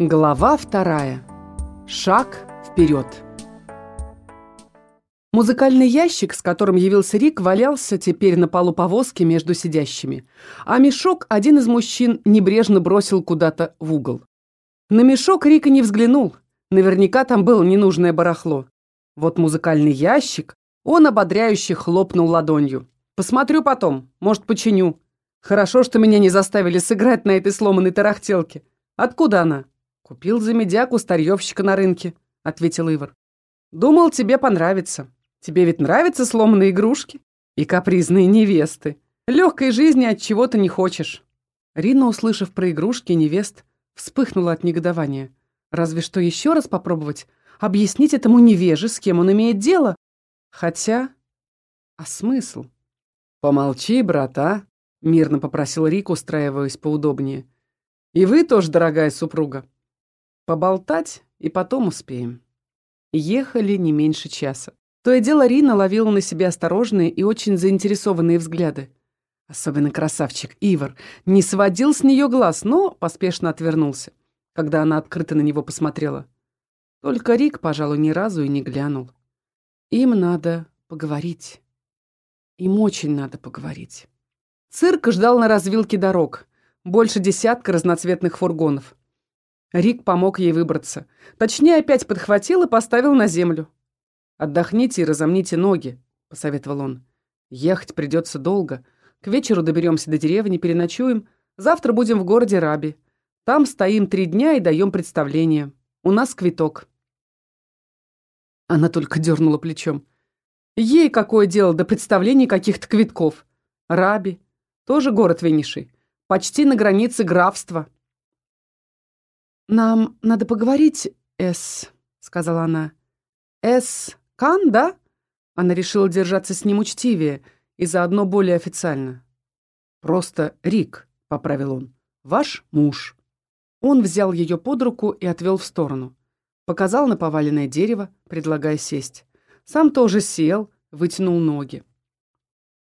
Глава вторая. Шаг вперед. Музыкальный ящик, с которым явился Рик, валялся теперь на полу повозки между сидящими, а мешок один из мужчин небрежно бросил куда-то в угол. На мешок Рика не взглянул, наверняка там было ненужное барахло. Вот музыкальный ящик, он ободряюще хлопнул ладонью. «Посмотрю потом, может, починю. Хорошо, что меня не заставили сыграть на этой сломанной тарахтелке. Откуда она?» «Купил за медяк старьевщика на рынке», — ответил Ивар. «Думал, тебе понравится. Тебе ведь нравятся сломанные игрушки и капризные невесты. Легкой жизни от чего-то не хочешь». Рина, услышав про игрушки невест, вспыхнула от негодования. Разве что еще раз попробовать объяснить этому невеже, с кем он имеет дело. Хотя... А смысл? «Помолчи, брата», — мирно попросил Рик, устраиваясь поудобнее. «И вы тоже, дорогая супруга. Поболтать и потом успеем. Ехали не меньше часа. То и дело Рина ловила на себе осторожные и очень заинтересованные взгляды. Особенно красавчик Ивар не сводил с нее глаз, но поспешно отвернулся, когда она открыто на него посмотрела. Только Рик, пожалуй, ни разу и не глянул. Им надо поговорить. Им очень надо поговорить. Цирк ждал на развилке дорог. Больше десятка разноцветных фургонов. Рик помог ей выбраться. Точнее, опять подхватил и поставил на землю. «Отдохните и разомните ноги», — посоветовал он. «Ехать придется долго. К вечеру доберемся до деревни, переночуем. Завтра будем в городе Раби. Там стоим три дня и даем представление. У нас квиток». Она только дернула плечом. Ей какое дело до представлений каких-то квитков? Раби. Тоже город виннейший. Почти на границе графства. «Нам надо поговорить, Эс», — сказала она. «Эс Кан, да?» Она решила держаться с ним учтивее и заодно более официально. «Просто Рик», — поправил он. «Ваш муж». Он взял ее под руку и отвел в сторону. Показал на поваленное дерево, предлагая сесть. Сам тоже сел, вытянул ноги.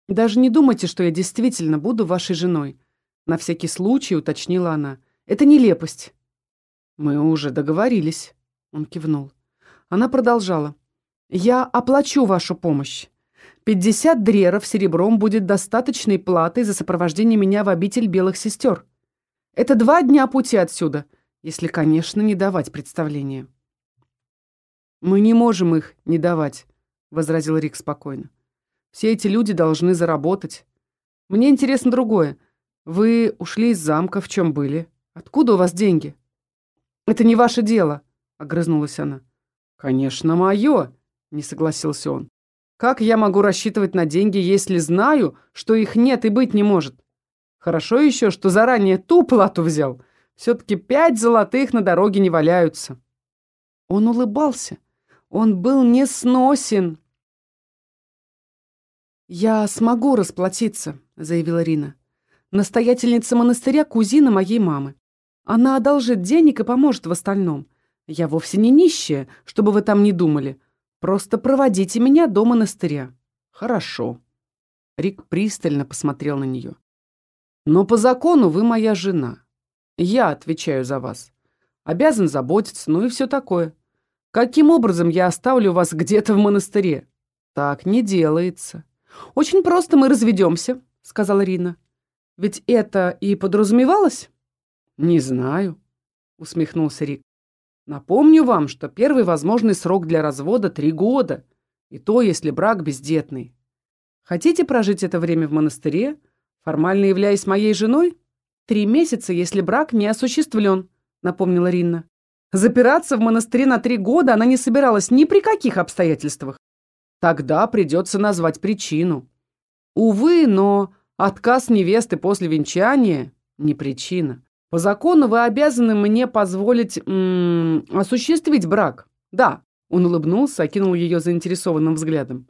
«Даже не думайте, что я действительно буду вашей женой», — на всякий случай уточнила она. «Это нелепость. «Мы уже договорились», — он кивнул. Она продолжала. «Я оплачу вашу помощь. Пятьдесят дреров серебром будет достаточной платой за сопровождение меня в обитель белых сестер. Это два дня пути отсюда, если, конечно, не давать представления». «Мы не можем их не давать», — возразил Рик спокойно. «Все эти люди должны заработать. Мне интересно другое. Вы ушли из замка, в чем были? Откуда у вас деньги?» «Это не ваше дело», — огрызнулась она. «Конечно, мое», — не согласился он. «Как я могу рассчитывать на деньги, если знаю, что их нет и быть не может? Хорошо еще, что заранее ту плату взял. Все-таки пять золотых на дороге не валяются». Он улыбался. Он был несносен. «Я смогу расплатиться», — заявила Рина. «Настоятельница монастыря — кузина моей мамы. Она одолжит денег и поможет в остальном. Я вовсе не нищая, чтобы вы там не думали. Просто проводите меня до монастыря». «Хорошо». Рик пристально посмотрел на нее. «Но по закону вы моя жена. Я отвечаю за вас. Обязан заботиться, ну и все такое. Каким образом я оставлю вас где-то в монастыре? Так не делается. Очень просто мы разведемся, сказала Рина. Ведь это и подразумевалось? «Не знаю», — усмехнулся Рик. «Напомню вам, что первый возможный срок для развода — три года, и то, если брак бездетный. Хотите прожить это время в монастыре, формально являясь моей женой? Три месяца, если брак не осуществлен», — напомнила Ринна. Запираться в монастыре на три года она не собиралась ни при каких обстоятельствах. Тогда придется назвать причину. Увы, но отказ невесты после венчания — не причина. По закону вы обязаны мне позволить м -м, осуществить брак. Да, он улыбнулся, окинул ее заинтересованным взглядом.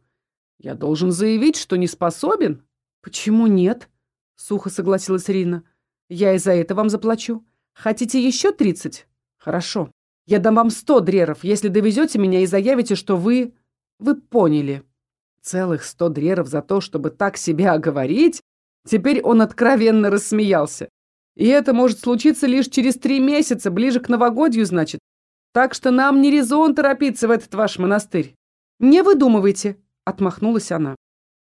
Я должен заявить, что не способен? Почему нет? Сухо согласилась Рина. Я и за это вам заплачу. Хотите еще тридцать? Хорошо. Я дам вам сто дреров, если довезете меня и заявите, что вы... Вы поняли. Целых сто дреров за то, чтобы так себя оговорить? Теперь он откровенно рассмеялся. И это может случиться лишь через три месяца, ближе к новогодью, значит. Так что нам не резон торопиться в этот ваш монастырь. Не выдумывайте, отмахнулась она.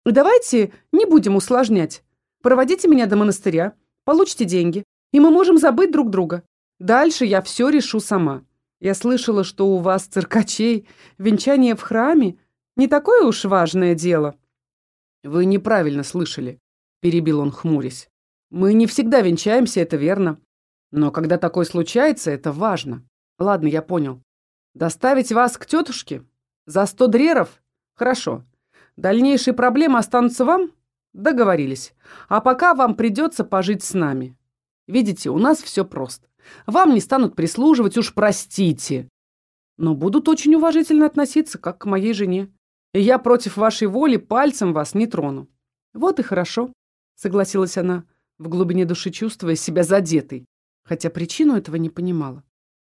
Давайте не будем усложнять. Проводите меня до монастыря, получите деньги, и мы можем забыть друг друга. Дальше я все решу сама. Я слышала, что у вас, циркачей, венчание в храме не такое уж важное дело. Вы неправильно слышали, перебил он, хмурясь. Мы не всегда венчаемся, это верно. Но когда такое случается, это важно. Ладно, я понял. Доставить вас к тетушке? За сто дреров? Хорошо. Дальнейшие проблемы останутся вам? Договорились. А пока вам придется пожить с нами. Видите, у нас все просто. Вам не станут прислуживать, уж простите. Но будут очень уважительно относиться, как к моей жене. И я против вашей воли пальцем вас не трону. Вот и хорошо, согласилась она, в глубине души чувствуя себя задетой, хотя причину этого не понимала.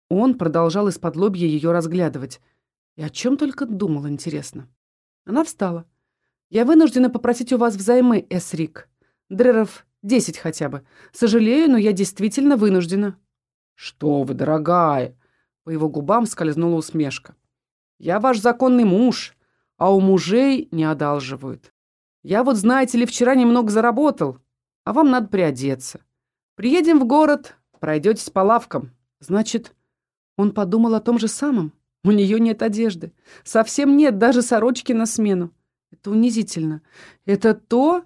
Он продолжал из-под лобья ее разглядывать. И о чем только думал, интересно. Она встала. «Я вынуждена попросить у вас взаймы, Эсрик. Дреров десять хотя бы. Сожалею, но я действительно вынуждена». «Что вы, дорогая!» По его губам скользнула усмешка. «Я ваш законный муж, а у мужей не одалживают. Я вот, знаете ли, вчера немного заработал, а вам надо приодеться. Приедем в город, пройдетесь по лавкам. Значит, он подумал о том же самом. У нее нет одежды. Совсем нет даже сорочки на смену. Это унизительно. Это то,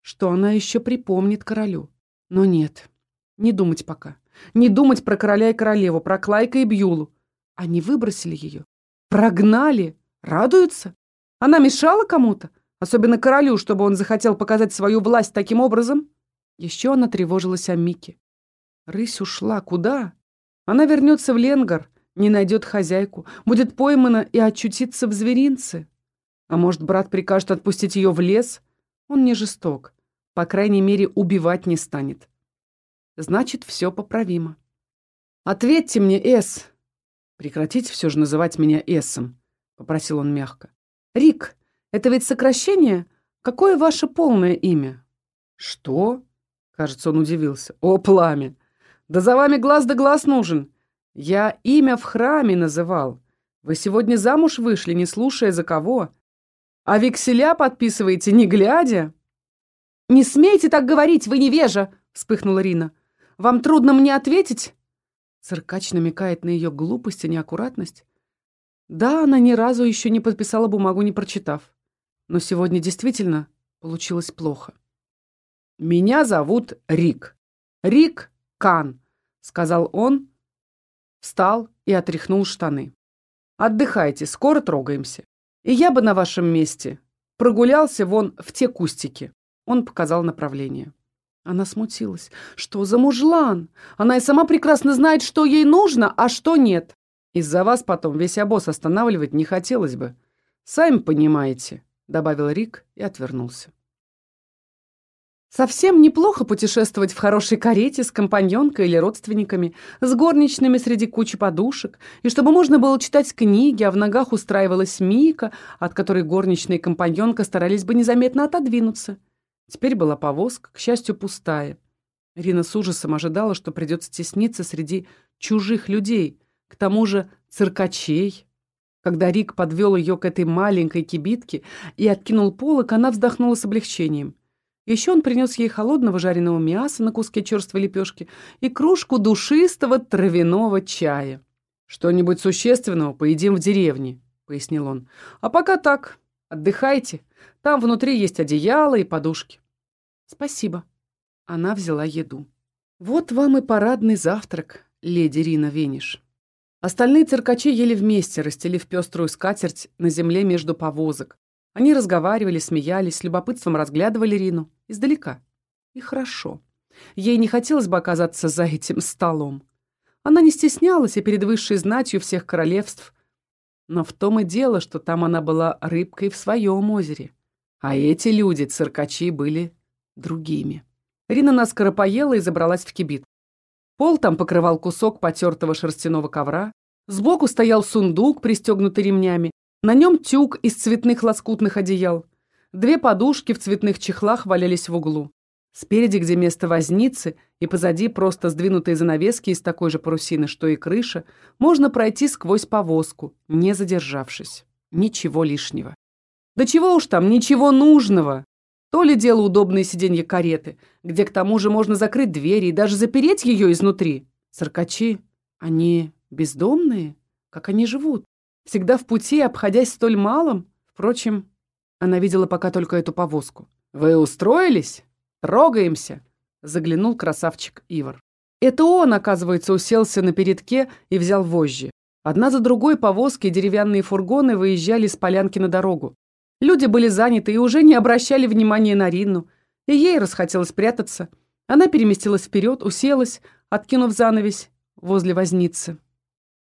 что она еще припомнит королю. Но нет, не думать пока. Не думать про короля и королеву, про Клайка и Бьюлу. Они выбросили ее. Прогнали. Радуются. Она мешала кому-то? Особенно королю, чтобы он захотел показать свою власть таким образом? Еще она тревожилась о Мике. Рысь ушла. Куда? Она вернется в Ленгар, не найдет хозяйку, будет поймана и очутится в зверинце. А может, брат прикажет отпустить ее в лес? Он не жесток. По крайней мере, убивать не станет. Значит, все поправимо. «Ответьте мне, Эс!» «Прекратите все же называть меня Эсом», — попросил он мягко. «Рик, это ведь сокращение? Какое ваше полное имя?» «Что?» — кажется, он удивился. «О, пламя! Да за вами глаз да глаз нужен. Я имя в храме называл. Вы сегодня замуж вышли, не слушая за кого. А векселя подписываете, не глядя?» «Не смейте так говорить, вы невежа!» — вспыхнула Рина. Вам трудно мне ответить?» Циркач намекает на ее глупость и неаккуратность. Да, она ни разу еще не подписала бумагу, не прочитав. Но сегодня действительно получилось плохо. «Меня зовут Рик. Рик Кан», — сказал он, встал и отряхнул штаны. «Отдыхайте, скоро трогаемся. И я бы на вашем месте прогулялся вон в те кустики». Он показал направление. Она смутилась. Что за мужлан? Она и сама прекрасно знает, что ей нужно, а что нет. Из-за вас потом весь обоз останавливать не хотелось бы. Сами понимаете, добавил Рик и отвернулся. Совсем неплохо путешествовать в хорошей карете с компаньонкой или родственниками, с горничными среди кучи подушек, и чтобы можно было читать книги, а в ногах устраивалась Мика, от которой горничная и компаньонка старались бы незаметно отодвинуться. Теперь была повозка, к счастью, пустая. Рина с ужасом ожидала, что придется тесниться среди чужих людей, к тому же циркачей. Когда Рик подвел ее к этой маленькой кибитке и откинул полок, она вздохнула с облегчением. Еще он принес ей холодного жареного мяса на куске черствой лепешки и кружку душистого травяного чая. «Что-нибудь существенного поедим в деревне», — пояснил он. «А пока так, отдыхайте». Там внутри есть одеяло и подушки. Спасибо. Она взяла еду. Вот вам и парадный завтрак, леди Рина Вениш. Остальные циркачи ели вместе, расстелив пеструю скатерть на земле между повозок. Они разговаривали, смеялись, с любопытством разглядывали Рину. Издалека. И хорошо. Ей не хотелось бы оказаться за этим столом. Она не стеснялась и перед высшей знатью всех королевств. Но в том и дело, что там она была рыбкой в своем озере. А эти люди, циркачи, были другими. Рина наскоро поела и забралась в кибит. Пол там покрывал кусок потертого шерстяного ковра. Сбоку стоял сундук, пристегнутый ремнями. На нем тюк из цветных лоскутных одеял. Две подушки в цветных чехлах валялись в углу. Спереди, где место возницы, и позади просто сдвинутые занавески из такой же парусины, что и крыша, можно пройти сквозь повозку, не задержавшись. Ничего лишнего. Да чего уж там, ничего нужного. То ли дело удобные сиденья кареты, где к тому же можно закрыть двери и даже запереть ее изнутри. Циркачи, они бездомные? Как они живут? Всегда в пути, обходясь столь малым? Впрочем, она видела пока только эту повозку. «Вы устроились?» «Трогаемся!» — заглянул красавчик Ивар. Это он, оказывается, уселся на передке и взял вожжи. Одна за другой повозки и деревянные фургоны выезжали с полянки на дорогу. Люди были заняты и уже не обращали внимания на Ринну. И ей расхотелось прятаться. Она переместилась вперед, уселась, откинув занавесь возле возницы.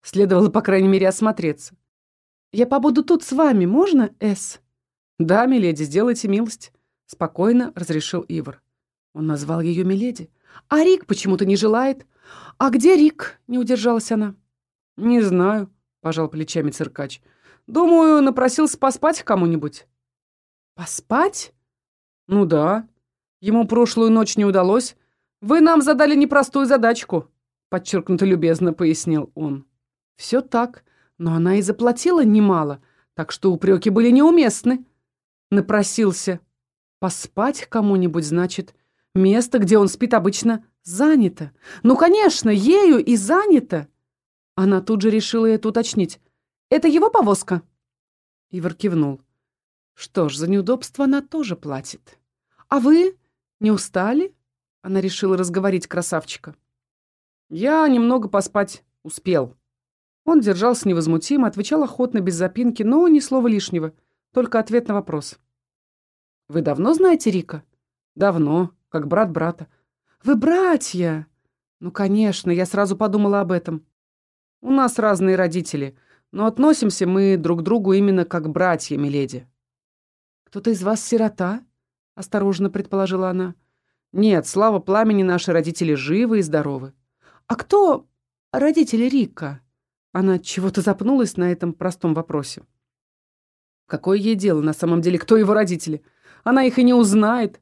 Следовало, по крайней мере, осмотреться. «Я побуду тут с вами, можно, Эс?» «Да, миледи, сделайте милость», — спокойно разрешил Ивар. Он назвал ее Миледи. «А Рик почему-то не желает». «А где Рик?» — не удержалась она. «Не знаю», — пожал плечами циркач. «Думаю, напросился поспать кому-нибудь». «Поспать?» «Ну да. Ему прошлую ночь не удалось. Вы нам задали непростую задачку», — подчеркнуто любезно пояснил он. «Все так, но она и заплатила немало, так что упреки были неуместны». Напросился. «Поспать кому-нибудь, значит...» Место, где он спит, обычно занято. Ну, конечно, ею и занято. Она тут же решила это уточнить. «Это его повозка?» Ивар кивнул. «Что ж, за неудобство она тоже платит. А вы не устали?» Она решила разговорить красавчика. «Я немного поспать успел». Он держался невозмутимо, отвечал охотно, без запинки, но ни слова лишнего, только ответ на вопрос. «Вы давно знаете Рика?» «Давно как брат брата. «Вы братья!» «Ну, конечно, я сразу подумала об этом. У нас разные родители, но относимся мы друг к другу именно как братья, миледи». «Кто-то из вас сирота?» — осторожно предположила она. «Нет, слава пламени, наши родители живы и здоровы». «А кто родители Рика?» Она чего-то запнулась на этом простом вопросе. Какое ей дело, на самом деле, кто его родители? Она их и не узнает.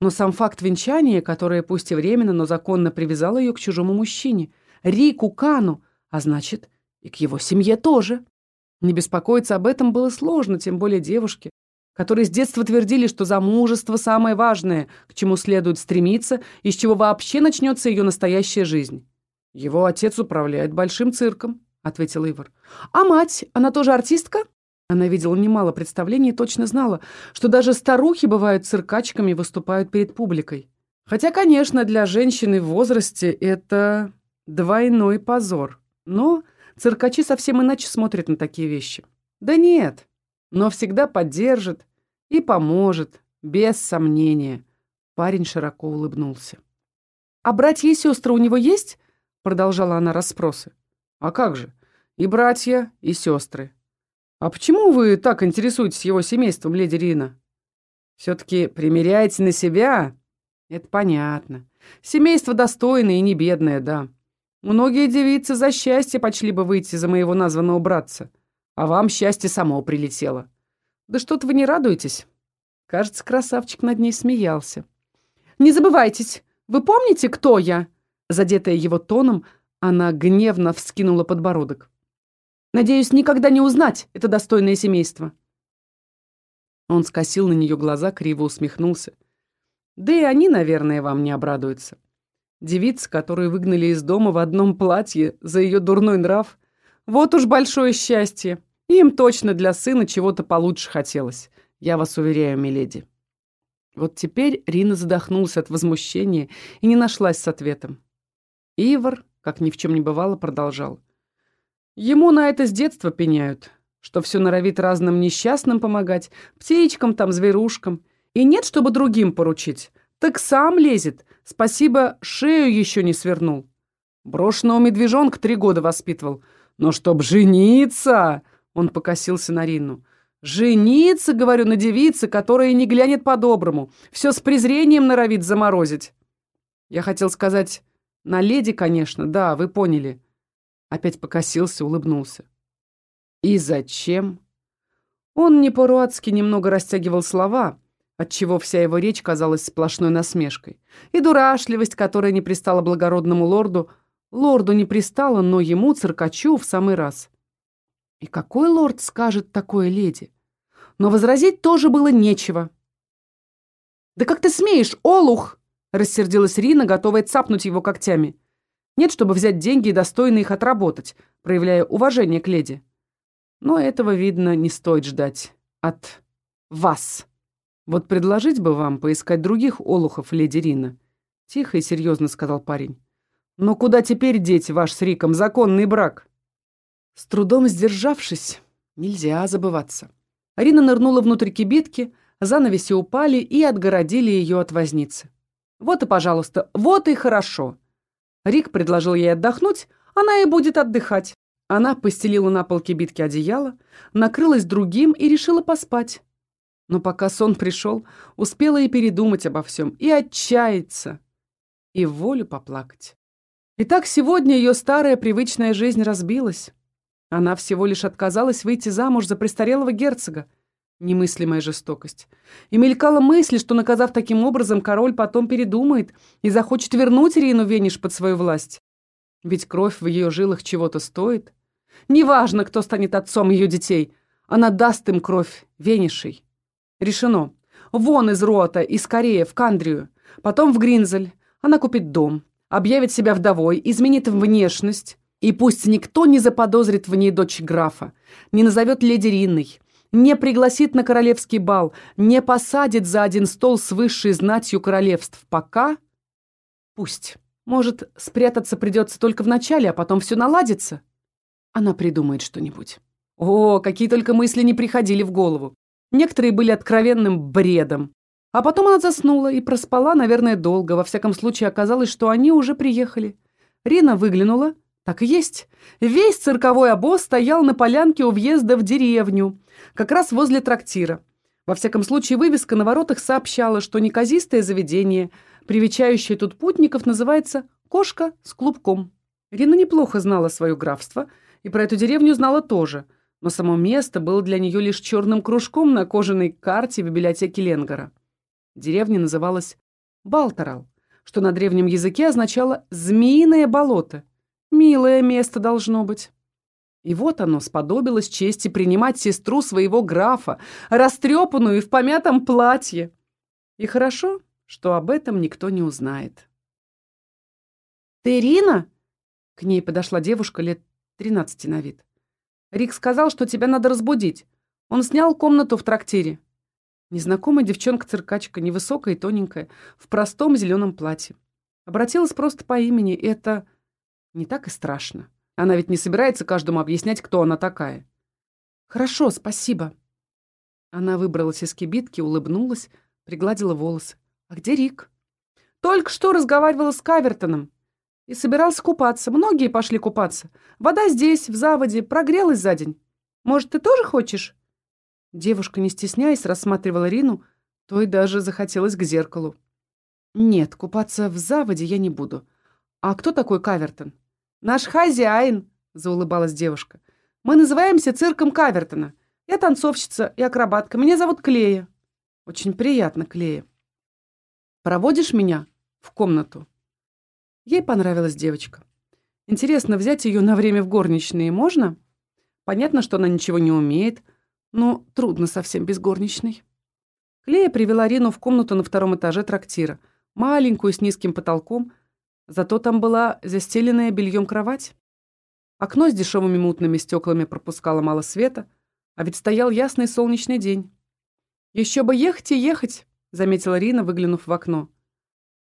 Но сам факт венчания, которое пусть и временно, но законно привязало ее к чужому мужчине, Рику Кану, а значит, и к его семье тоже. Не беспокоиться об этом было сложно, тем более девушке, которые с детства твердили, что замужество самое важное, к чему следует стремиться и с чего вообще начнется ее настоящая жизнь. «Его отец управляет большим цирком», — ответил Ивар. «А мать, она тоже артистка?» Она видела немало представлений и точно знала, что даже старухи бывают циркачками и выступают перед публикой. Хотя, конечно, для женщины в возрасте это двойной позор. Но циркачи совсем иначе смотрят на такие вещи. Да нет, но всегда поддержит и поможет, без сомнения. Парень широко улыбнулся. «А братья и сестры у него есть?» Продолжала она расспросы. «А как же? И братья, и сестры. «А почему вы так интересуетесь его семейством, леди Рина?» «Все-таки примеряете на себя?» «Это понятно. Семейство достойное и не бедное, да. Многие девицы за счастье почли бы выйти за моего названного братца. А вам счастье само прилетело. Да что-то вы не радуетесь?» Кажется, красавчик над ней смеялся. «Не забывайтесь, вы помните, кто я?» Задетая его тоном, она гневно вскинула подбородок. Надеюсь, никогда не узнать это достойное семейство». Он скосил на нее глаза, криво усмехнулся. «Да и они, наверное, вам не обрадуются. Девицы, которые выгнали из дома в одном платье за ее дурной нрав, вот уж большое счастье. Им точно для сына чего-то получше хотелось, я вас уверяю, миледи». Вот теперь Рина задохнулась от возмущения и не нашлась с ответом. Ивар, как ни в чем не бывало, продолжал. Ему на это с детства пеняют, что все норовит разным несчастным помогать, птичкам там, зверушкам. И нет, чтобы другим поручить. Так сам лезет. Спасибо, шею еще не свернул. Брошенного медвежонка три года воспитывал. Но чтоб жениться... Он покосился на Рину. «Жениться, говорю, на девице, которая не глянет по-доброму. Все с презрением норовит заморозить». Я хотел сказать, на леди, конечно, да, вы поняли. Опять покосился, улыбнулся. «И зачем?» Он не по-руацки немного растягивал слова, отчего вся его речь казалась сплошной насмешкой. И дурашливость, которая не пристала благородному лорду, лорду не пристала, но ему, циркачу, в самый раз. И какой лорд скажет такое леди? Но возразить тоже было нечего. «Да как ты смеешь, олух!» — рассердилась Рина, готовая цапнуть его когтями. Нет, чтобы взять деньги и достойно их отработать, проявляя уважение к леди. Но этого, видно, не стоит ждать. От вас. Вот предложить бы вам поискать других олухов, леди Рина. Тихо и серьезно сказал парень. Но куда теперь деть ваш с Риком законный брак? С трудом сдержавшись, нельзя забываться. Рина нырнула внутрь кибитки, занавеси упали и отгородили ее от возницы. Вот и, пожалуйста, вот и хорошо. Рик предложил ей отдохнуть, она и будет отдыхать. Она постелила на пол кибитки одеяло, накрылась другим и решила поспать. Но пока сон пришел, успела и передумать обо всем, и отчаяться, и волю поплакать. Итак, сегодня ее старая привычная жизнь разбилась. Она всего лишь отказалась выйти замуж за престарелого герцога. Немыслимая жестокость. И мелькала мысль, что, наказав таким образом, король потом передумает и захочет вернуть Рину Вениш под свою власть. Ведь кровь в ее жилах чего-то стоит. Неважно, кто станет отцом ее детей, она даст им кровь Венишей. Решено. Вон из Рота и скорее в Кандрию, потом в Гринзель. Она купит дом, объявит себя вдовой, изменит внешность, и пусть никто не заподозрит в ней дочь графа, не назовет леди Ринной, не пригласит на королевский бал, не посадит за один стол с высшей знатью королевств, пока... Пусть. Может, спрятаться придется только в начале, а потом все наладится. Она придумает что-нибудь. О, какие только мысли не приходили в голову. Некоторые были откровенным бредом. А потом она заснула и проспала, наверное, долго. Во всяком случае, оказалось, что они уже приехали. Рина выглянула, так и есть. Весь цирковой обоз стоял на полянке у въезда в деревню, как раз возле трактира. Во всяком случае, вывеска на воротах сообщала, что неказистое заведение, привечающее тут путников, называется «Кошка с клубком». Рина неплохо знала свое графство, и про эту деревню знала тоже, но само место было для нее лишь черным кружком на кожаной карте в библиотеке Ленгара. Деревня называлась Балторал, что на древнем языке означало «змеиное болото», Милое место должно быть. И вот оно сподобилось чести принимать сестру своего графа, растрепанную и в помятом платье. И хорошо, что об этом никто не узнает. «Ты Ирина?» К ней подошла девушка лет тринадцати на вид. «Рик сказал, что тебя надо разбудить. Он снял комнату в трактире». Незнакомая девчонка-циркачка, невысокая и тоненькая, в простом зеленом платье. Обратилась просто по имени. Это не так и страшно. Она ведь не собирается каждому объяснять, кто она такая. Хорошо, спасибо. Она выбралась из кибитки, улыбнулась, пригладила волосы. А где Рик? Только что разговаривала с Кавертоном. И собирался купаться. Многие пошли купаться. Вода здесь, в заводе, прогрелась за день. Может, ты тоже хочешь? Девушка, не стесняясь, рассматривала Рину, то и даже захотелось к зеркалу. Нет, купаться в заводе я не буду. А кто такой Кавертон? «Наш хозяин», — заулыбалась девушка. «Мы называемся цирком Кавертона. Я танцовщица и акробатка. Меня зовут Клея». «Очень приятно, Клея». «Проводишь меня в комнату?» Ей понравилась девочка. Интересно, взять ее на время в горничные можно? Понятно, что она ничего не умеет, но трудно совсем без горничной. Клея привела Рину в комнату на втором этаже трактира, маленькую, с низким потолком, Зато там была застеленная бельем кровать. Окно с дешевыми мутными стеклами пропускало мало света, а ведь стоял ясный солнечный день. «Еще бы ехать и ехать», — заметила Рина, выглянув в окно.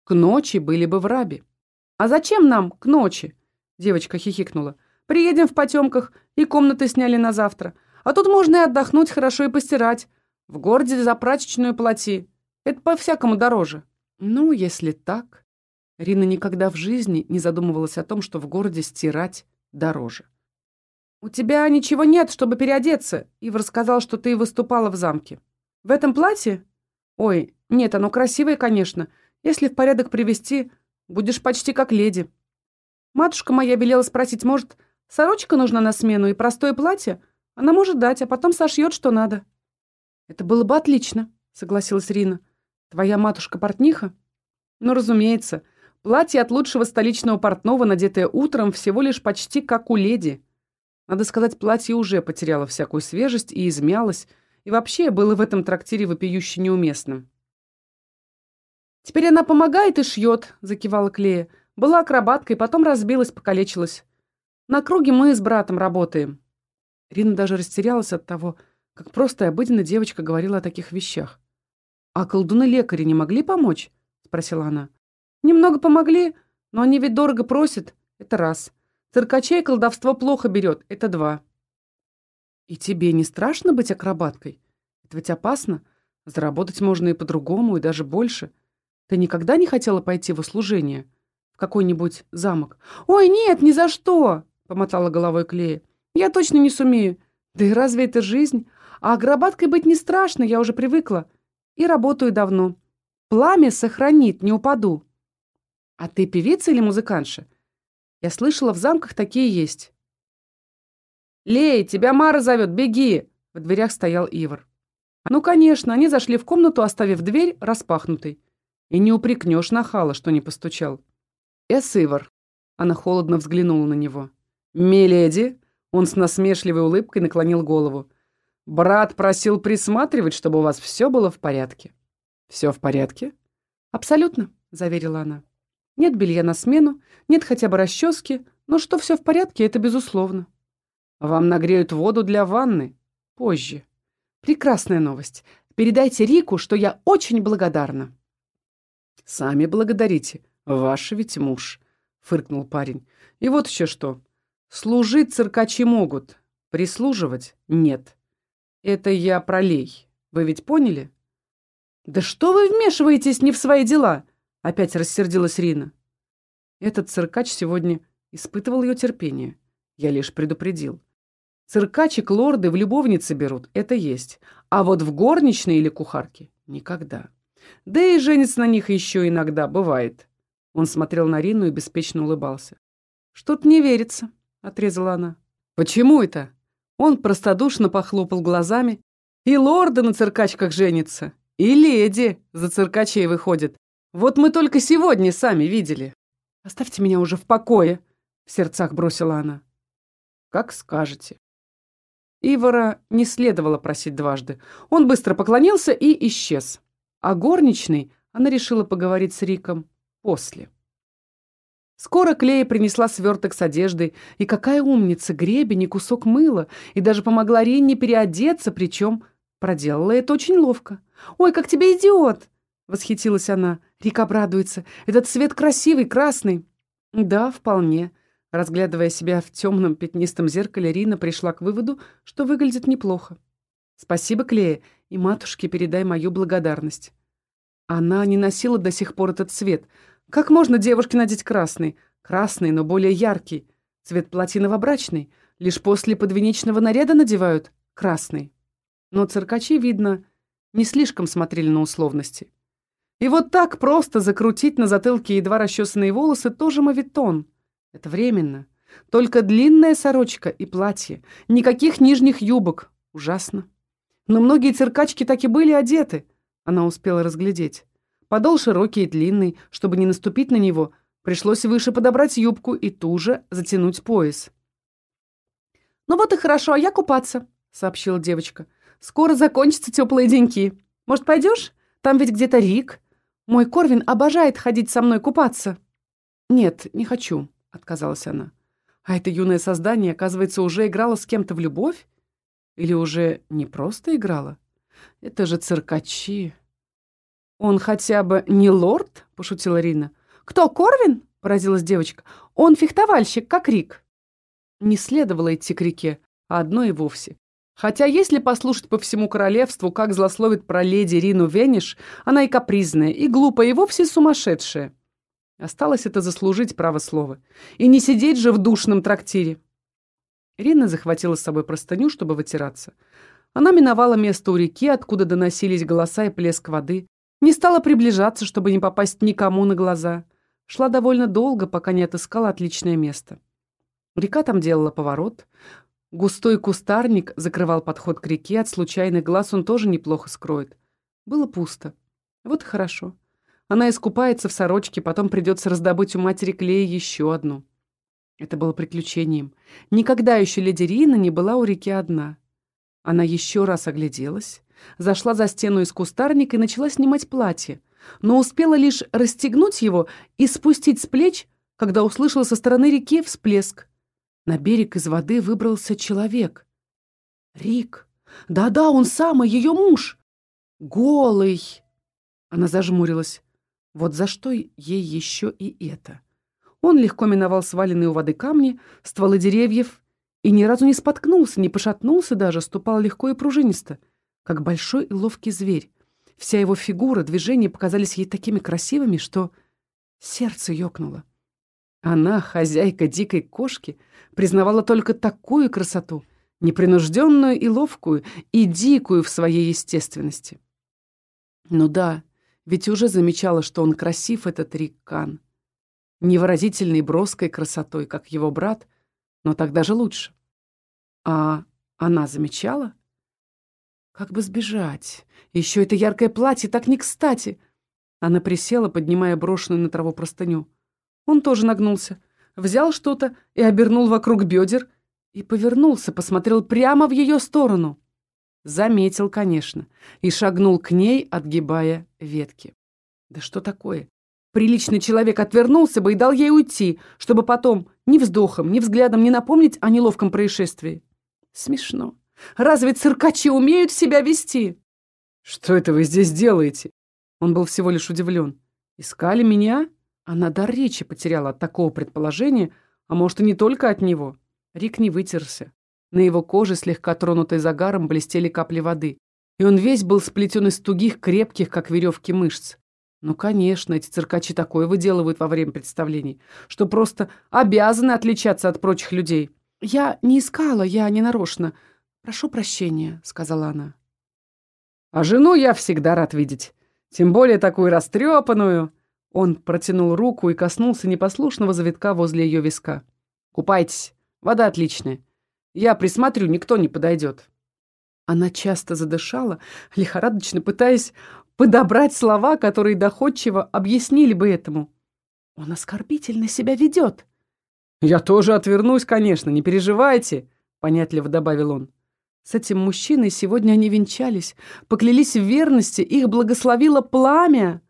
«К ночи были бы в Рабе». «А зачем нам к ночи?» — девочка хихикнула. «Приедем в потемках и комнаты сняли на завтра. А тут можно и отдохнуть хорошо и постирать. В городе за прачечную плати. Это по-всякому дороже». «Ну, если так...» Рина никогда в жизни не задумывалась о том, что в городе стирать дороже. «У тебя ничего нет, чтобы переодеться», — Ив рассказал, что ты выступала в замке. «В этом платье?» «Ой, нет, оно красивое, конечно. Если в порядок привести, будешь почти как леди». Матушка моя велела спросить, может, сорочка нужна на смену и простое платье? Она может дать, а потом сошьет, что надо. «Это было бы отлично», — согласилась Рина. Твоя матушка портниха? Ну, разумеется. Платье от лучшего столичного портного, надетое утром, всего лишь почти как у леди. Надо сказать, платье уже потеряло всякую свежесть и измялось, и вообще было в этом трактире вопиюще неуместным. «Теперь она помогает и шьет», — закивала Клея. «Была акробаткой, потом разбилась, покалечилась. На круге мы с братом работаем». Рина даже растерялась от того, как просто и обыденно девочка говорила о таких вещах. «А колдуны-лекари не могли помочь?» — спросила она. «Немного помогли, но они ведь дорого просят. Это раз. Циркачей колдовство плохо берет. Это два». «И тебе не страшно быть акробаткой? Это ведь опасно. Заработать можно и по-другому, и даже больше. Ты никогда не хотела пойти в услужение? В какой-нибудь замок?» «Ой, нет, ни за что!» — помотала головой Клея. «Я точно не сумею. Да и разве это жизнь? А акробаткой быть не страшно, я уже привыкла. И работаю давно. Пламя сохранит, не упаду». «А ты певица или музыкантша?» «Я слышала, в замках такие есть». «Лей, тебя Мара зовет, беги!» В дверях стоял Ивар. Ну, конечно, они зашли в комнату, оставив дверь распахнутой. И не упрекнешь нахала, что не постучал. «Эс, Ивар!» Она холодно взглянула на него. «Миледи!» Он с насмешливой улыбкой наклонил голову. «Брат просил присматривать, чтобы у вас все было в порядке». «Все в порядке?» «Абсолютно», — заверила она. «Нет белья на смену, нет хотя бы расчески, но что все в порядке, это безусловно». Вам нагреют воду для ванны. Позже. Прекрасная новость. Передайте Рику, что я очень благодарна. Сами благодарите. Ваш ведь муж, фыркнул парень. И вот еще что. Служить циркачи могут, прислуживать нет. Это я про лей. Вы ведь поняли? Да что вы вмешиваетесь не в свои дела? Опять рассердилась Рина. Этот циркач сегодня испытывал ее терпение. Я лишь предупредил. Циркачек лорды в любовницы берут, это есть. А вот в горничные или кухарки — никогда. Да и женится на них еще иногда, бывает. Он смотрел на Рину и беспечно улыбался. «Что-то не верится», — отрезала она. «Почему это?» Он простодушно похлопал глазами. «И лорды на циркачках женятся, и леди за циркачей выходят. Вот мы только сегодня сами видели». «Оставьте меня уже в покое», — в сердцах бросила она. «Как скажете». Ивара не следовало просить дважды. Он быстро поклонился и исчез. А горничной она решила поговорить с Риком после. Скоро Клея принесла сверток с одеждой, и какая умница, гребень и кусок мыла, и даже помогла Ринне переодеться, причем проделала это очень ловко. «Ой, как тебе идиот!» — восхитилась она. Рик обрадуется. «Этот цвет красивый, красный». «Да, вполне», Разглядывая себя в темном пятнистом зеркале, Рина пришла к выводу, что выглядит неплохо. «Спасибо, Клея, и матушке передай мою благодарность». Она не носила до сих пор этот цвет. Как можно девушке надеть красный? Красный, но более яркий. Цвет платья новобрачный. Лишь после подвенечного наряда надевают красный. Но циркачи, видно, не слишком смотрели на условности. И вот так просто закрутить на затылке едва расчесанные волосы тоже мавитон — это временно. Только длинная сорочка и платье. Никаких нижних юбок. Ужасно. Но многие циркачки так и были одеты. Она успела разглядеть. Подол широкий и длинный. Чтобы не наступить на него, пришлось выше подобрать юбку и туже затянуть пояс. «Ну вот и хорошо, а я купаться», — сообщила девочка. «Скоро закончатся теплые деньки. Может, пойдешь? Там ведь где-то Рик. Мой Корвин обожает ходить со мной купаться». «Нет, не хочу», — отказалась она. «А это юное создание, оказывается, уже играло с кем-то в любовь? Или уже не просто играла? Это же циркачи!» «Он хотя бы не лорд?» — пошутила Рина. «Кто, Корвин?» — поразилась девочка. «Он фехтовальщик, как Рик». Не следовало идти к реке, а одно и вовсе. Хотя если послушать по всему королевству, как злословит про леди Рину Вениш, она и капризная, и глупая, и вовсе сумасшедшая. Осталось это заслужить право слова. И не сидеть же в душном трактире. Ирина захватила с собой простыню, чтобы вытираться. Она миновала место у реки, откуда доносились голоса и плеск воды. Не стала приближаться, чтобы не попасть никому на глаза. Шла довольно долго, пока не отыскала отличное место. Река там делала поворот. Густой кустарник закрывал подход к реке, от случайных глаз он тоже неплохо скроет. Было пусто. Вот и хорошо. Она искупается в сорочке, потом придется раздобыть у матери клея еще одну. Это было приключением. Никогда еще леди Рина не была у реки одна. Она еще раз огляделась, зашла за стену из кустарника и начала снимать платье, но успела лишь расстегнуть его и спустить с плеч, когда услышала со стороны реки всплеск. На берег из воды выбрался человек. Рик. Да-да, он самый, ее муж. Голый. Она зажмурилась. Вот за что ей еще и это? Он легко миновал сваленные у воды камни, стволы деревьев и ни разу не споткнулся, не пошатнулся даже, ступал легко и пружинисто, как большой и ловкий зверь. Вся его фигура, движения показались ей такими красивыми, что сердце ёкнуло. Она, хозяйка дикой кошки, признавала только такую красоту, непринужденную и ловкую, и дикую в своей естественности. Ну да, ведь уже замечала, что он красив, этот Рик Кан невыразительной броской красотой, как его брат, но так даже лучше. А она замечала? Как бы сбежать? Еще это яркое платье так не кстати. Она присела, поднимая брошенную на траву простыню. Он тоже нагнулся, взял что-то и обернул вокруг бедер и повернулся, посмотрел прямо в ее сторону. Заметил, конечно, и шагнул к ней, отгибая ветки. Да что такое? Приличный человек отвернулся бы и дал ей уйти, чтобы потом ни вздохом, ни взглядом не напомнить о неловком происшествии. Смешно. Разве циркачи умеют себя вести? Что это вы здесь делаете? Он был всего лишь удивлен. Искали меня? Она дар речи потеряла от такого предположения, а может и не только от него. Рик не вытерся. На его коже, слегка тронутой загаром, блестели капли воды. И он весь был сплетен из тугих, крепких, как веревки, мышц. Ну, конечно, эти циркачи такое выделывают во время представлений, что просто обязаны отличаться от прочих людей. «Я не искала, я не нарочно. Прошу прощения», — сказала она. «А жену я всегда рад видеть. Тем более такую растрепанную». Он протянул руку и коснулся непослушного завитка возле ее виска. «Купайтесь. Вода отличная. Я присмотрю, никто не подойдет». Она часто задышала, лихорадочно пытаясь подобрать слова, которые доходчиво объяснили бы этому. Он оскорбительно себя ведет. «Я тоже отвернусь, конечно, не переживайте», — понятливо добавил он. С этим мужчиной сегодня они венчались, поклялись в верности, их благословило пламя.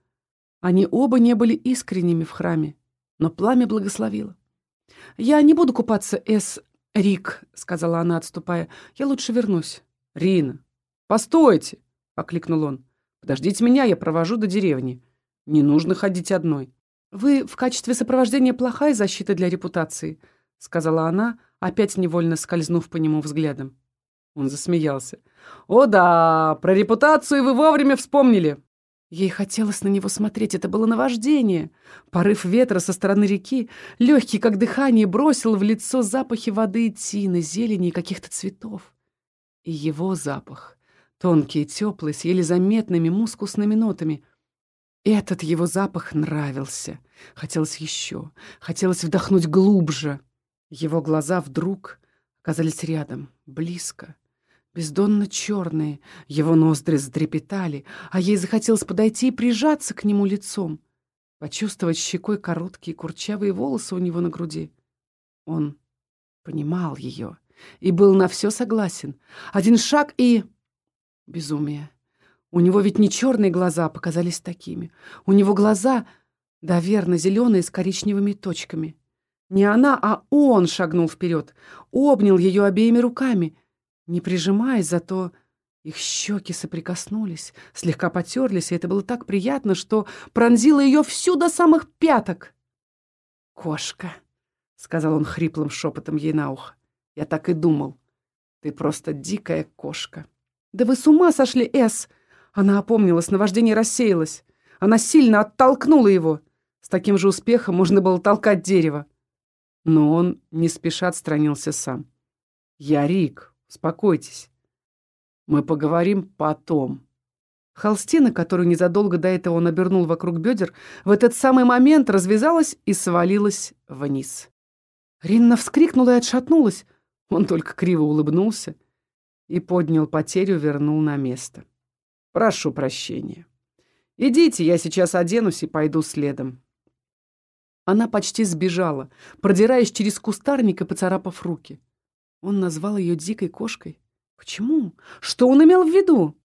Они оба не были искренними в храме, но пламя благословило. «Я не буду купаться, Эс Рик», — сказала она, отступая. «Я лучше вернусь». «Рина, постойте!» — окликнул он. Подождите меня, я провожу до деревни. Не нужно ходить одной. Вы в качестве сопровождения плохая защита для репутации, сказала она, опять невольно скользнув по нему взглядом. Он засмеялся. «О да, про репутацию вы вовремя вспомнили!» Ей хотелось на него смотреть, это было наваждение. Порыв ветра со стороны реки, легкий, как дыхание, бросил в лицо запахи воды и тины, зелени и каких-то цветов. И его запах. Тонкий и теплый, с еле заметными мускусными нотами. Этот его запах нравился. Хотелось еще. Хотелось вдохнуть глубже. Его глаза вдруг оказались рядом, близко. Бездонно черные, его ноздри затрепетали, а ей захотелось подойти и прижаться к нему лицом, почувствовать щекой короткие курчавые волосы у него на груди. Он понимал ее и был на все согласен. Один шаг и... Безумие. У него ведь не черные глаза показались такими. У него глаза, да верно, зеленые с коричневыми точками. Не она, а он шагнул вперед, обнял ее обеими руками, не прижимаясь, зато их щеки соприкоснулись, слегка потерлись, и это было так приятно, что пронзило ее всю до самых пяток. «Кошка», — сказал он хриплым шепотом ей на ухо, — «я так и думал. Ты просто дикая кошка». «Да вы с ума сошли, Эс!» Она опомнилась, наваждение рассеялось. Она сильно оттолкнула его. С таким же успехом можно было толкать дерево. Но он не спеша отстранился сам. «Я Рик, успокойтесь. Мы поговорим потом». Холстина, которую незадолго до этого он обернул вокруг бедер, в этот самый момент развязалась и свалилась вниз. Ринна вскрикнула и отшатнулась. Он только криво улыбнулся и поднял потерю, вернул на место. «Прошу прощения. Идите, я сейчас оденусь и пойду следом. Она почти сбежала, продираясь через кустарник и поцарапав руки. Он назвал ее дикой кошкой. Почему? Что он имел в виду?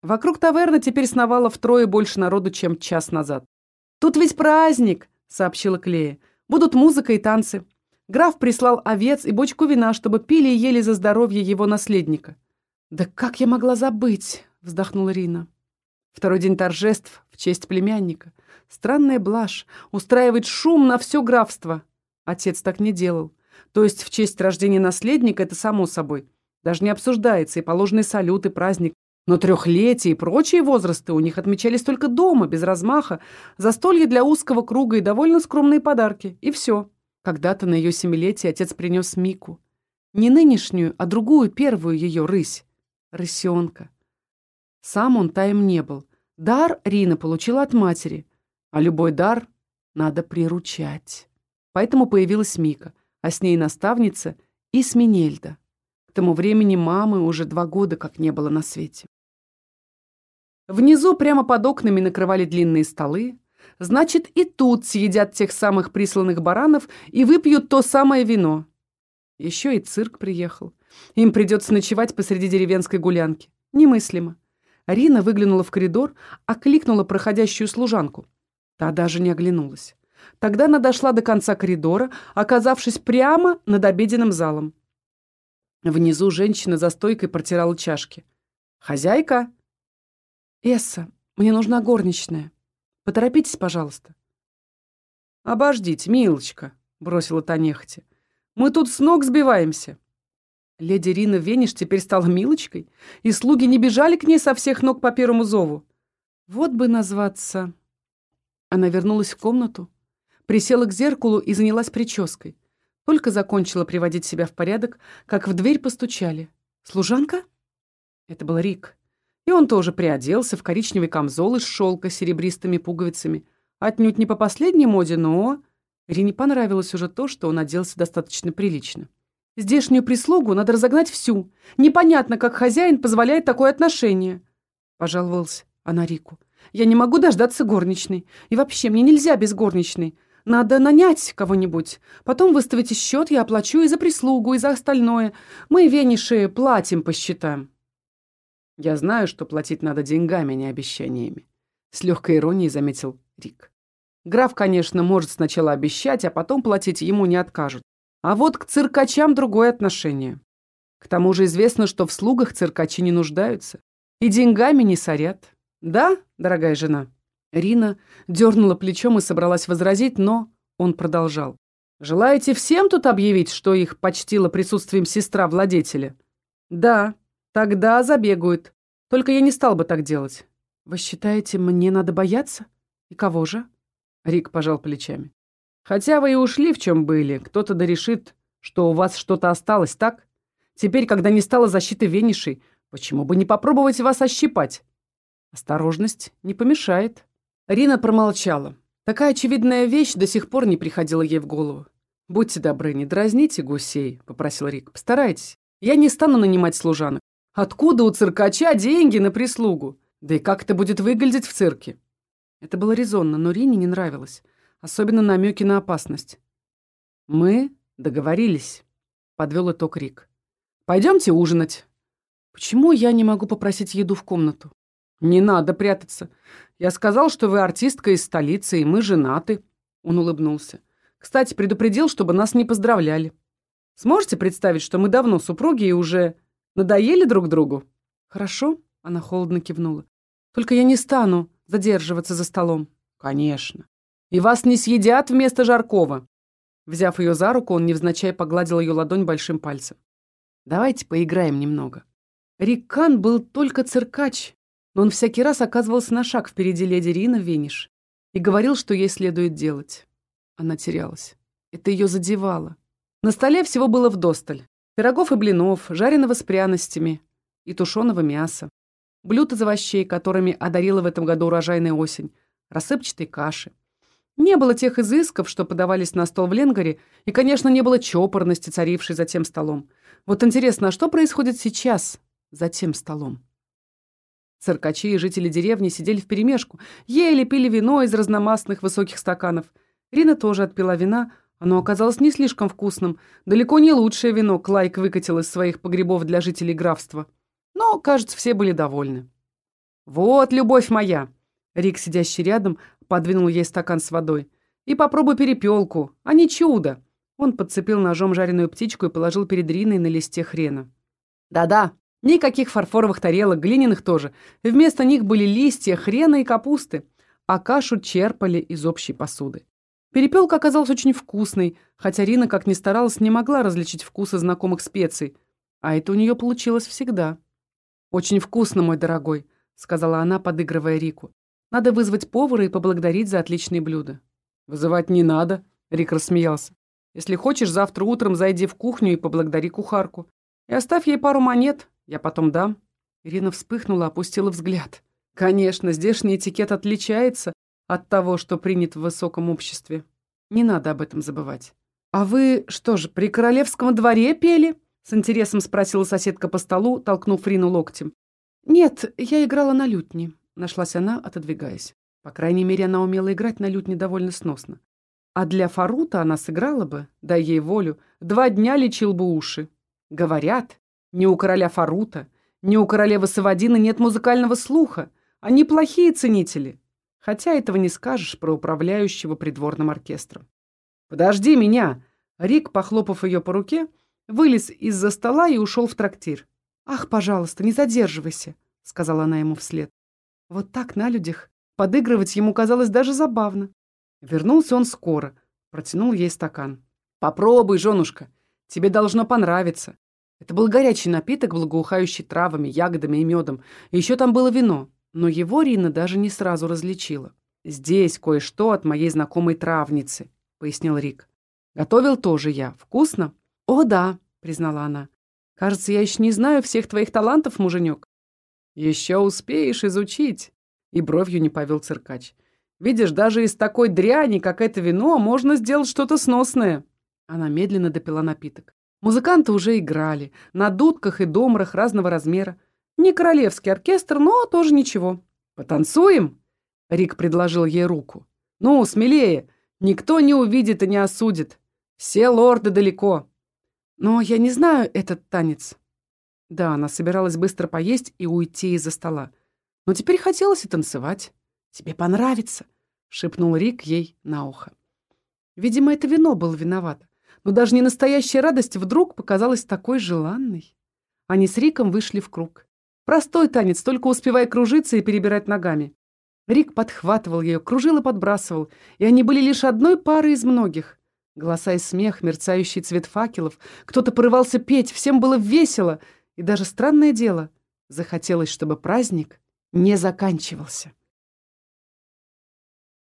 Вокруг таверны теперь сновало втрое больше народу, чем час назад. «Тут ведь праздник!» — сообщила Клея. «Будут музыка и танцы. Граф прислал овец и бочку вина, чтобы пили и ели за здоровье его наследника». «Да как я могла забыть?» — вздохнула Рина. Второй день торжеств в честь племянника. Странная блажь. Устраивать шум на все графство. Отец так не делал. То есть в честь рождения наследника это само собой. Даже не обсуждается и положенный салют, и праздник. Но трехлетие и прочие возрасты у них отмечались только дома, без размаха, застолье для узкого круга и довольно скромные подарки. И все. Когда-то на ее семилетие отец принес Мику. Не нынешнюю, а другую, первую ее рысь. Рысенка. Сам он таем не был. Дар Рина получила от матери, а любой дар надо приручать. Поэтому появилась Мика, а с ней наставница и Сминельда. К тому времени мамы уже два года как не было на свете. Внизу прямо под окнами накрывали длинные столы. Значит, и тут съедят тех самых присланных баранов и выпьют то самое вино. Еще и цирк приехал. Им придется ночевать посреди деревенской гулянки. Немыслимо. Рина выглянула в коридор, окликнула проходящую служанку. Та даже не оглянулась. Тогда она дошла до конца коридора, оказавшись прямо над обеденным залом. Внизу женщина за стойкой протирала чашки. «Хозяйка?» «Эсса, мне нужна горничная. Поторопитесь, пожалуйста». «Обождите, милочка», — бросила та. «Мы тут с ног сбиваемся». Леди Рина Вениш теперь стала милочкой, и слуги не бежали к ней со всех ног по первому зову. Вот бы назваться... Она вернулась в комнату, присела к зеркалу и занялась прической. Только закончила приводить себя в порядок, как в дверь постучали. «Служанка?» Это был Рик. И он тоже приоделся в коричневый камзол из шелка с серебристыми пуговицами. Отнюдь не по последней моде, но... Рине понравилось уже то, что он оделся достаточно прилично. «Здешнюю прислугу надо разогнать всю. Непонятно, как хозяин позволяет такое отношение», — пожаловалась она Рику. «Я не могу дождаться горничной. И вообще, мне нельзя без горничной. Надо нанять кого-нибудь. Потом выставите счет, я оплачу и за прислугу, и за остальное. Мы, вениши, платим по счетам». «Я знаю, что платить надо деньгами, а не обещаниями», — с легкой иронией заметил Рик. «Граф, конечно, может сначала обещать, а потом платить ему не откажут. А вот к циркачам другое отношение. К тому же известно, что в слугах циркачи не нуждаются и деньгами не сорят. Да, дорогая жена?» Рина дернула плечом и собралась возразить, но он продолжал. «Желаете всем тут объявить, что их почтила присутствием сестра владетеля?» «Да, тогда забегают. Только я не стал бы так делать». «Вы считаете, мне надо бояться? И кого же?» Рик пожал плечами. «Хотя вы и ушли, в чем были, кто-то да решит, что у вас что-то осталось, так? Теперь, когда не стало защиты Венишей, почему бы не попробовать вас ощипать? Осторожность не помешает». Рина промолчала. Такая очевидная вещь до сих пор не приходила ей в голову. «Будьте добры, не дразните гусей», — попросил Рик. «Постарайтесь. Я не стану нанимать служанок. Откуда у циркача деньги на прислугу? Да и как это будет выглядеть в цирке?» Это было резонно, но Рине не нравилось. Особенно намеки на опасность. «Мы договорились», — подвел итог Рик. «Пойдемте ужинать». «Почему я не могу попросить еду в комнату?» «Не надо прятаться. Я сказал, что вы артистка из столицы, и мы женаты». Он улыбнулся. «Кстати, предупредил, чтобы нас не поздравляли. Сможете представить, что мы давно супруги и уже надоели друг другу?» «Хорошо», — она холодно кивнула. «Только я не стану задерживаться за столом». «Конечно. И вас не съедят вместо Жаркова». Взяв ее за руку, он невзначай погладил ее ладонь большим пальцем. «Давайте поиграем немного». Риккан был только циркач, но он всякий раз оказывался на шаг впереди леди Рина Вениш и говорил, что ей следует делать. Она терялась. Это ее задевало. На столе всего было вдосталь. Пирогов и блинов, жареного с пряностями и тушеного мяса. Блюд из овощей, которыми одарила в этом году урожайная осень, рассыпчатой каши. Не было тех изысков, что подавались на стол в Ленгаре, и, конечно, не было чопорности, царившей за тем столом. Вот интересно, а что происходит сейчас за тем столом? Циркачи и жители деревни сидели вперемешку, ели, пили вино из разномастных высоких стаканов. Рина тоже отпила вина, оно оказалось не слишком вкусным. Далеко не лучшее вино Клайк выкатил из своих погребов для жителей графства. Но, кажется, все были довольны. «Вот, любовь моя!» Рик, сидящий рядом, подвинул ей стакан с водой. «И попробуй перепелку, а не чудо!» Он подцепил ножом жареную птичку и положил перед Риной на листе хрена. «Да-да, никаких фарфоровых тарелок, глиняных тоже. Вместо них были листья хрена и капусты, а кашу черпали из общей посуды. Перепелка оказалась очень вкусной, хотя Рина, как ни старалась, не могла различить вкусы знакомых специй. А это у нее получилось всегда. «Очень вкусно, мой дорогой», — сказала она, подыгрывая Рику. «Надо вызвать повара и поблагодарить за отличные блюда». «Вызывать не надо», — Рик рассмеялся. «Если хочешь, завтра утром зайди в кухню и поблагодари кухарку. И оставь ей пару монет, я потом дам». Ирина вспыхнула, опустила взгляд. «Конечно, здешний этикет отличается от того, что принят в высоком обществе. Не надо об этом забывать». «А вы что же, при королевском дворе пели?» С интересом спросила соседка по столу, толкнув Рину локтем. «Нет, я играла на лютне», — нашлась она, отодвигаясь. По крайней мере, она умела играть на лютне довольно сносно. А для Фарута она сыграла бы, дай ей волю, два дня лечил бы уши. Говорят, ни у короля Фарута, ни у королевы Савадина нет музыкального слуха. Они плохие ценители. Хотя этого не скажешь про управляющего придворным оркестром. «Подожди меня!» Рик, похлопав ее по руке, вылез из-за стола и ушел в трактир. «Ах, пожалуйста, не задерживайся», — сказала она ему вслед. Вот так на людях подыгрывать ему казалось даже забавно. Вернулся он скоро, протянул ей стакан. «Попробуй, женушка, тебе должно понравиться». Это был горячий напиток, благоухающий травами, ягодами и медом. Еще там было вино, но его Рина даже не сразу различила. «Здесь кое-что от моей знакомой травницы», — пояснил Рик. «Готовил тоже я. Вкусно?» «О, да», — признала она. «Кажется, я еще не знаю всех твоих талантов, муженек». «Еще успеешь изучить», — и бровью не повел циркач. «Видишь, даже из такой дряни, как это вино, можно сделать что-то сносное». Она медленно допила напиток. Музыканты уже играли, на дудках и домрах разного размера. Не королевский оркестр, но тоже ничего. «Потанцуем?» — Рик предложил ей руку. «Ну, смелее, никто не увидит и не осудит. Все лорды далеко». Но я не знаю этот танец. Да, она собиралась быстро поесть и уйти из-за стола. Но теперь хотелось и танцевать. Тебе понравится, шепнул Рик ей на ухо. Видимо, это вино было виновато. Но даже не настоящая радость вдруг показалась такой желанной. Они с Риком вышли в круг. Простой танец, только успевая кружиться и перебирать ногами. Рик подхватывал ее, кружил и подбрасывал, и они были лишь одной парой из многих. Голоса и смех, мерцающий цвет факелов. Кто-то порывался петь, всем было весело. И даже странное дело, захотелось, чтобы праздник не заканчивался.